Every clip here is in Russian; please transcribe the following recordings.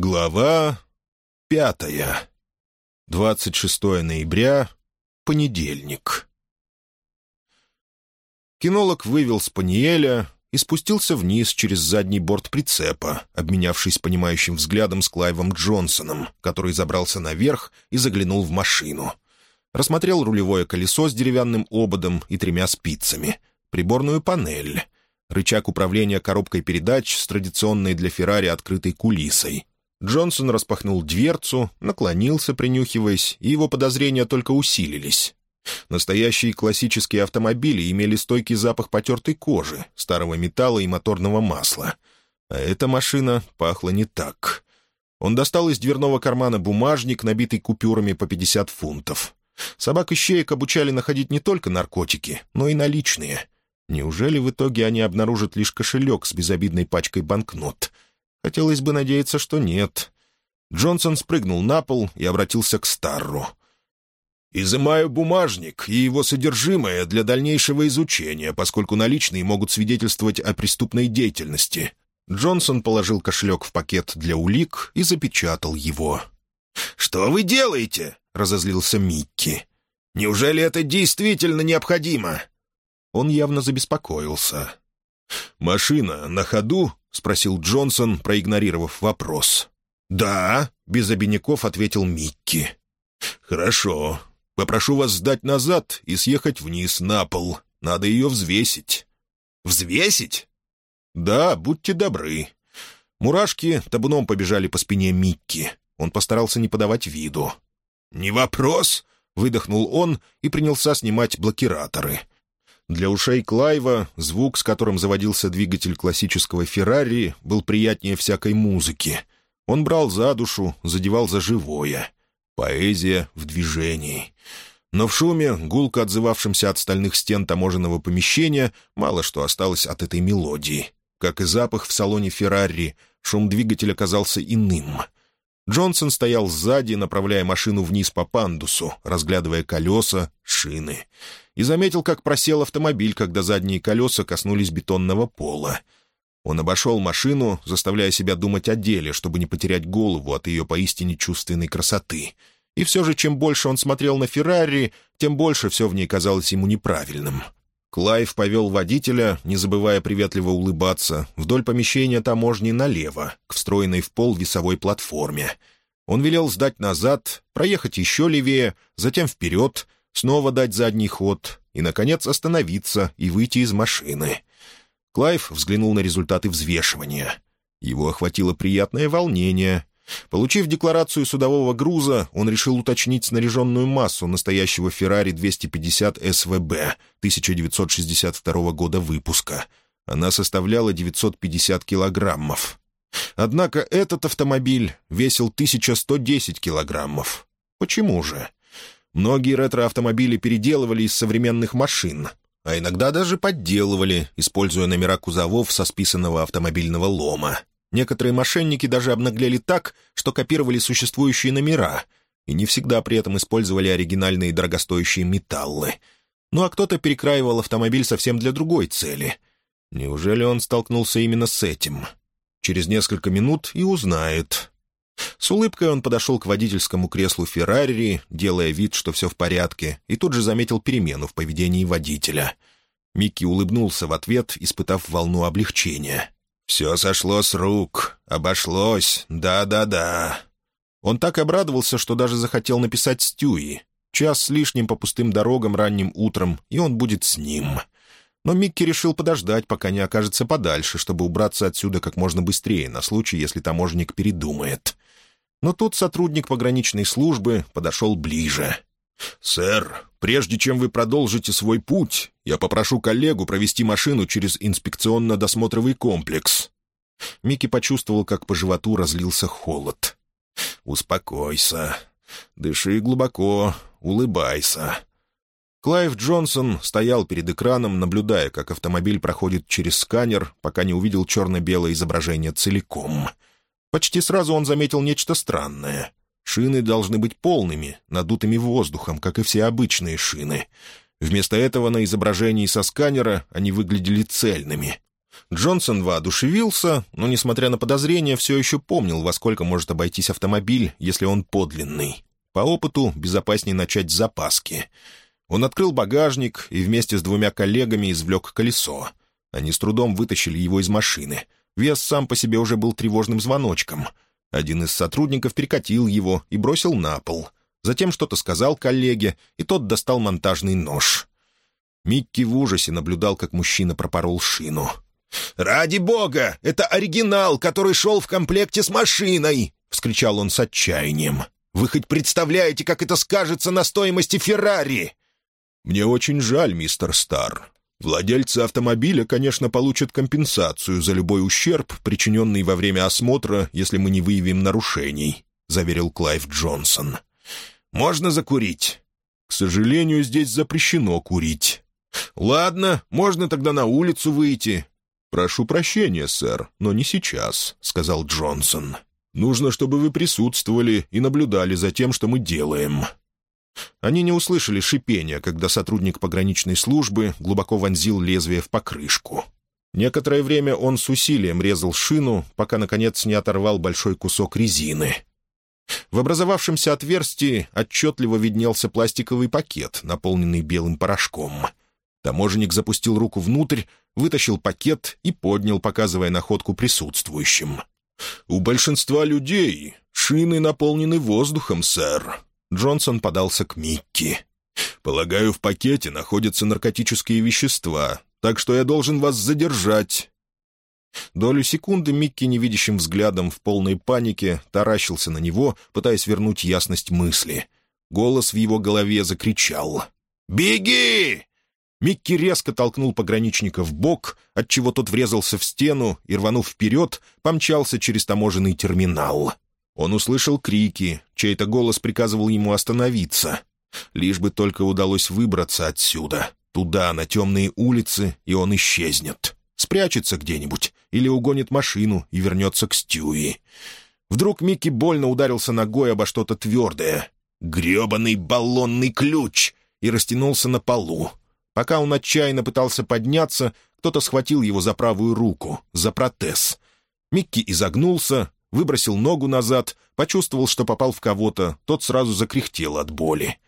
Глава пятая. 26 ноября. Понедельник. Кинолог вывел Спаниеля и спустился вниз через задний борт прицепа, обменявшись понимающим взглядом с Клайвом Джонсоном, который забрался наверх и заглянул в машину. Рассмотрел рулевое колесо с деревянным ободом и тремя спицами, приборную панель, рычаг управления коробкой передач с традиционной для Феррари открытой кулисой, Джонсон распахнул дверцу, наклонился, принюхиваясь, и его подозрения только усилились. Настоящие классические автомобили имели стойкий запах потертой кожи, старого металла и моторного масла. А эта машина пахла не так. Он достал из дверного кармана бумажник, набитый купюрами по 50 фунтов. Собак и щеек обучали находить не только наркотики, но и наличные. Неужели в итоге они обнаружат лишь кошелек с безобидной пачкой банкнот — Хотелось бы надеяться, что нет. Джонсон спрыгнул на пол и обратился к Старру. «Изымаю бумажник и его содержимое для дальнейшего изучения, поскольку наличные могут свидетельствовать о преступной деятельности». Джонсон положил кошелек в пакет для улик и запечатал его. «Что вы делаете?» — разозлился Микки. «Неужели это действительно необходимо?» Он явно забеспокоился. «Машина на ходу?» — спросил Джонсон, проигнорировав вопрос. «Да», — без обиняков ответил Микки. «Хорошо. Попрошу вас сдать назад и съехать вниз на пол. Надо ее взвесить». «Взвесить?» «Да, будьте добры». Мурашки табуном побежали по спине Микки. Он постарался не подавать виду. «Не вопрос», — выдохнул он и принялся снимать блокираторы — для ушей Клайва звук, с которым заводился двигатель классического «Феррари», был приятнее всякой музыки. Он брал за душу, задевал за живое. Поэзия в движении. Но в шуме, гулко отзывавшемся от стальных стен таможенного помещения, мало что осталось от этой мелодии. Как и запах в салоне «Феррари», шум двигателя казался иным. Джонсон стоял сзади, направляя машину вниз по пандусу, разглядывая колеса, шины и заметил, как просел автомобиль, когда задние колеса коснулись бетонного пола. Он обошел машину, заставляя себя думать о деле, чтобы не потерять голову от ее поистине чувственной красоты. И все же, чем больше он смотрел на Феррари, тем больше все в ней казалось ему неправильным. Клайв повел водителя, не забывая приветливо улыбаться, вдоль помещения таможни налево, к встроенной в пол весовой платформе. Он велел сдать назад, проехать еще левее, затем вперед — снова дать задний ход и, наконец, остановиться и выйти из машины. Клайв взглянул на результаты взвешивания. Его охватило приятное волнение. Получив декларацию судового груза, он решил уточнить снаряженную массу настоящего «Феррари 250 SWB» 1962 года выпуска. Она составляла 950 килограммов. Однако этот автомобиль весил 1110 килограммов. Почему же? Многие ретро-автомобили переделывали из современных машин, а иногда даже подделывали, используя номера кузовов со списанного автомобильного лома. Некоторые мошенники даже обнаглели так, что копировали существующие номера, и не всегда при этом использовали оригинальные дорогостоящие металлы. Ну а кто-то перекраивал автомобиль совсем для другой цели. Неужели он столкнулся именно с этим? Через несколько минут и узнает. С улыбкой он подошел к водительскому креслу «Феррари», делая вид, что все в порядке, и тут же заметил перемену в поведении водителя. Микки улыбнулся в ответ, испытав волну облегчения. «Все сошло с рук. Обошлось. Да-да-да». Он так обрадовался, что даже захотел написать Стюи. Час с лишним по пустым дорогам ранним утром, и он будет с ним. Но Микки решил подождать, пока не окажется подальше, чтобы убраться отсюда как можно быстрее, на случай, если таможник передумает. Но тут сотрудник пограничной службы подошел ближе. «Сэр, прежде чем вы продолжите свой путь, я попрошу коллегу провести машину через инспекционно-досмотровый комплекс». Микки почувствовал, как по животу разлился холод. «Успокойся. Дыши глубоко, улыбайся». Клайв Джонсон стоял перед экраном, наблюдая, как автомобиль проходит через сканер, пока не увидел черно-белое изображение целиком — Почти сразу он заметил нечто странное. Шины должны быть полными, надутыми воздухом, как и все обычные шины. Вместо этого на изображении со сканера они выглядели цельными. Джонсон воодушевился, но, несмотря на подозрения, все еще помнил, во сколько может обойтись автомобиль, если он подлинный. По опыту безопаснее начать с запаски. Он открыл багажник и вместе с двумя коллегами извлек колесо. Они с трудом вытащили его из машины. Вес сам по себе уже был тревожным звоночком. Один из сотрудников перекатил его и бросил на пол. Затем что-то сказал коллеге, и тот достал монтажный нож. Микки в ужасе наблюдал, как мужчина пропорол шину. «Ради бога! Это оригинал, который шел в комплекте с машиной!» — вскричал он с отчаянием. «Вы хоть представляете, как это скажется на стоимости Феррари?» «Мне очень жаль, мистер Стар. Владельцы автомобиля, конечно, получат компенсацию за любой ущерб, причиненный во время осмотра, если мы не выявим нарушений», — заверил Клайв Джонсон. «Можно закурить?» «К сожалению, здесь запрещено курить». «Ладно, можно тогда на улицу выйти. «Прошу прощения, сэр, но не сейчас», — сказал Джонсон. «Нужно, чтобы вы присутствовали и наблюдали за тем, что мы делаем». Они не услышали шипения, когда сотрудник пограничной службы глубоко вонзил лезвие в покрышку. Некоторое время он с усилием резал шину, пока, наконец, не оторвал большой кусок резины. В образовавшемся отверстии отчетливо виднелся пластиковый пакет, наполненный белым порошком — Таможенник запустил руку внутрь, вытащил пакет и поднял, показывая находку присутствующим. «У большинства людей шины наполнены воздухом, сэр». Джонсон подался к Микки. «Полагаю, в пакете находятся наркотические вещества, так что я должен вас задержать». Долю секунды Микки невидящим взглядом в полной панике таращился на него, пытаясь вернуть ясность мысли. Голос в его голове закричал. «Беги! Микки резко толкнул пограничника в бок, отчего тот врезался в стену и, рванув вперед, помчался через таможенный терминал. Он услышал крики, чей-то голос приказывал ему остановиться. Лишь бы только удалось выбраться отсюда, туда, на темные улицы, и он исчезнет. Спрячется где-нибудь или угонит машину и вернется к Стюи. Вдруг Микки больно ударился ногой обо что-то твердое. «Гребаный баллонный ключ!» и растянулся на полу, Пока он отчаянно пытался подняться, кто-то схватил его за правую руку, за протез. Микки изогнулся, выбросил ногу назад, почувствовал, что попал в кого-то, тот сразу закряхтел от боли.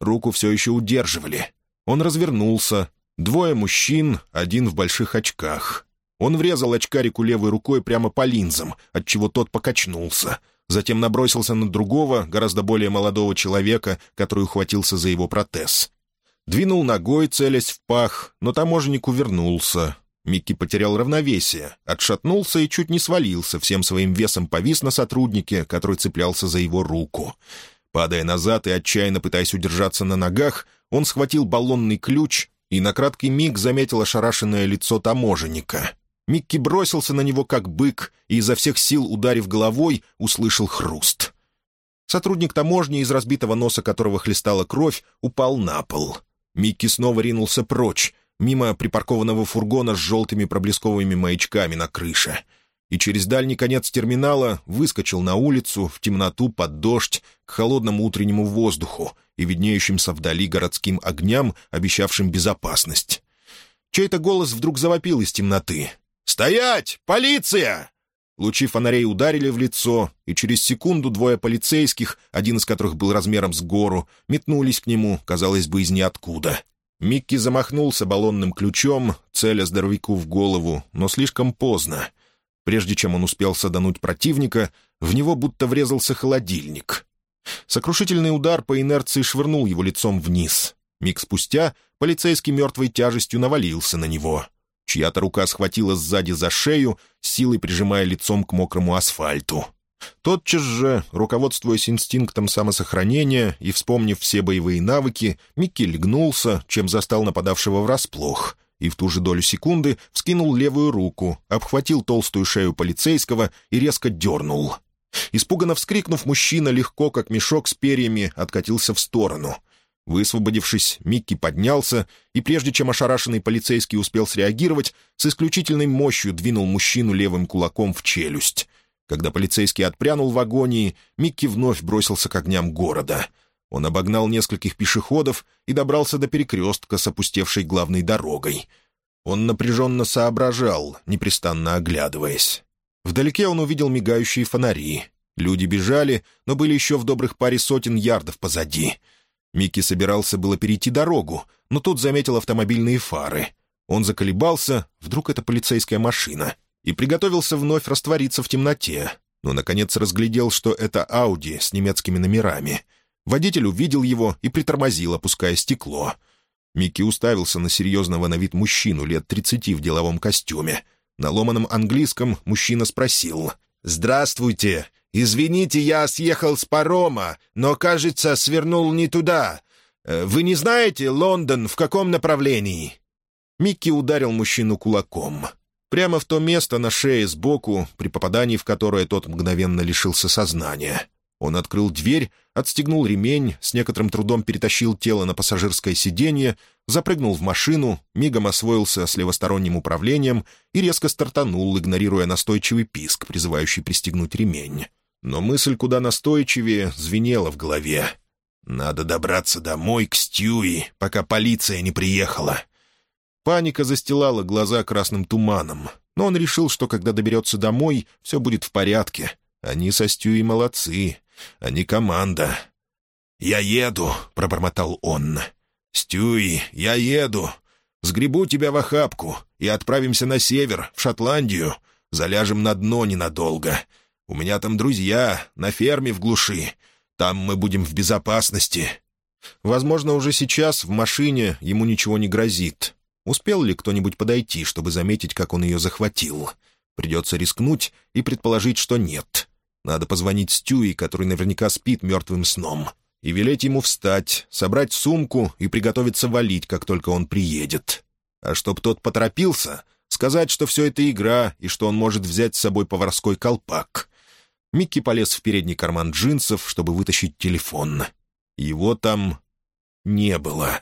Руку все еще удерживали. Он развернулся. Двое мужчин, один в больших очках. Он врезал очкарику левой рукой прямо по линзам, отчего тот покачнулся. Затем набросился на другого, гораздо более молодого человека, который ухватился за его протез. Двинул ногой, целясь в пах, но таможенник увернулся. Микки потерял равновесие, отшатнулся и чуть не свалился, всем своим весом повис на сотруднике, который цеплялся за его руку. Падая назад и отчаянно пытаясь удержаться на ногах, он схватил баллонный ключ и на краткий миг заметил ошарашенное лицо таможенника. Микки бросился на него как бык и изо всех сил, ударив головой, услышал хруст. Сотрудник таможни, из разбитого носа которого хлестала кровь, упал на пол — Микки снова ринулся прочь, мимо припаркованного фургона с желтыми проблесковыми маячками на крыше. И через дальний конец терминала выскочил на улицу, в темноту, под дождь, к холодному утреннему воздуху и виднеющимся вдали городским огням, обещавшим безопасность. Чей-то голос вдруг завопил из темноты. «Стоять! Полиция!» Лучи фонарей ударили в лицо, и через секунду двое полицейских, один из которых был размером с гору, метнулись к нему, казалось бы, из ниоткуда. Микки замахнулся баллонным ключом, целя здоровяку в голову, но слишком поздно. Прежде чем он успел садануть противника, в него будто врезался холодильник. Сокрушительный удар по инерции швырнул его лицом вниз. Миг спустя полицейский мертвой тяжестью навалился на него — Чья-то рука схватила сзади за шею, силой прижимая лицом к мокрому асфальту. Тотчас же, руководствуясь инстинктом самосохранения и вспомнив все боевые навыки, Микки легнулся, чем застал нападавшего врасплох, и в ту же долю секунды вскинул левую руку, обхватил толстую шею полицейского и резко дернул. Испуганно вскрикнув, мужчина легко, как мешок с перьями, откатился в сторону — Высвободившись, Микки поднялся и, прежде чем ошарашенный полицейский успел среагировать, с исключительной мощью двинул мужчину левым кулаком в челюсть. Когда полицейский отпрянул в агонии, Микки вновь бросился к огням города. Он обогнал нескольких пешеходов и добрался до перекрестка с опустевшей главной дорогой. Он напряженно соображал, непрестанно оглядываясь. Вдалеке он увидел мигающие фонари. Люди бежали, но были еще в добрых паре сотен ярдов позади. Микки собирался было перейти дорогу, но тут заметил автомобильные фары. Он заколебался, вдруг это полицейская машина, и приготовился вновь раствориться в темноте, но, наконец, разглядел, что это Ауди с немецкими номерами. Водитель увидел его и притормозил, опуская стекло. Микки уставился на серьезного на вид мужчину лет тридцати в деловом костюме. На ломаном английском мужчина спросил. «Здравствуйте! Извините, я съехал с парома, но, кажется, свернул не туда. Э, вы не знаете, Лондон в каком направлении?» Микки ударил мужчину кулаком. Прямо в то место на шее сбоку, при попадании в которое тот мгновенно лишился сознания. Он открыл дверь, отстегнул ремень, с некоторым трудом перетащил тело на пассажирское сиденье, запрыгнул в машину, мигом освоился с левосторонним управлением и резко стартанул, игнорируя настойчивый писк, призывающий пристегнуть ремень. Но мысль куда настойчивее звенела в голове. «Надо добраться домой к Стьюи, пока полиция не приехала». Паника застилала глаза красным туманом, но он решил, что когда доберется домой, все будет в порядке. Они со Стьюи молодцы, они команда. «Я еду», — пробормотал он. «Стюи, я еду. Сгребу тебя в охапку и отправимся на север, в Шотландию. Заляжем на дно ненадолго. У меня там друзья, на ферме в глуши. Там мы будем в безопасности». Возможно, уже сейчас в машине ему ничего не грозит. Успел ли кто-нибудь подойти, чтобы заметить, как он ее захватил? Придется рискнуть и предположить, что нет. Надо позвонить Стюи, который наверняка спит мертвым сном, и велеть ему встать, собрать сумку и приготовиться валить, как только он приедет. А чтоб тот поторопился, сказать, что все это игра и что он может взять с собой поварской колпак. Микки полез в передний карман джинсов, чтобы вытащить телефон. Его там не было.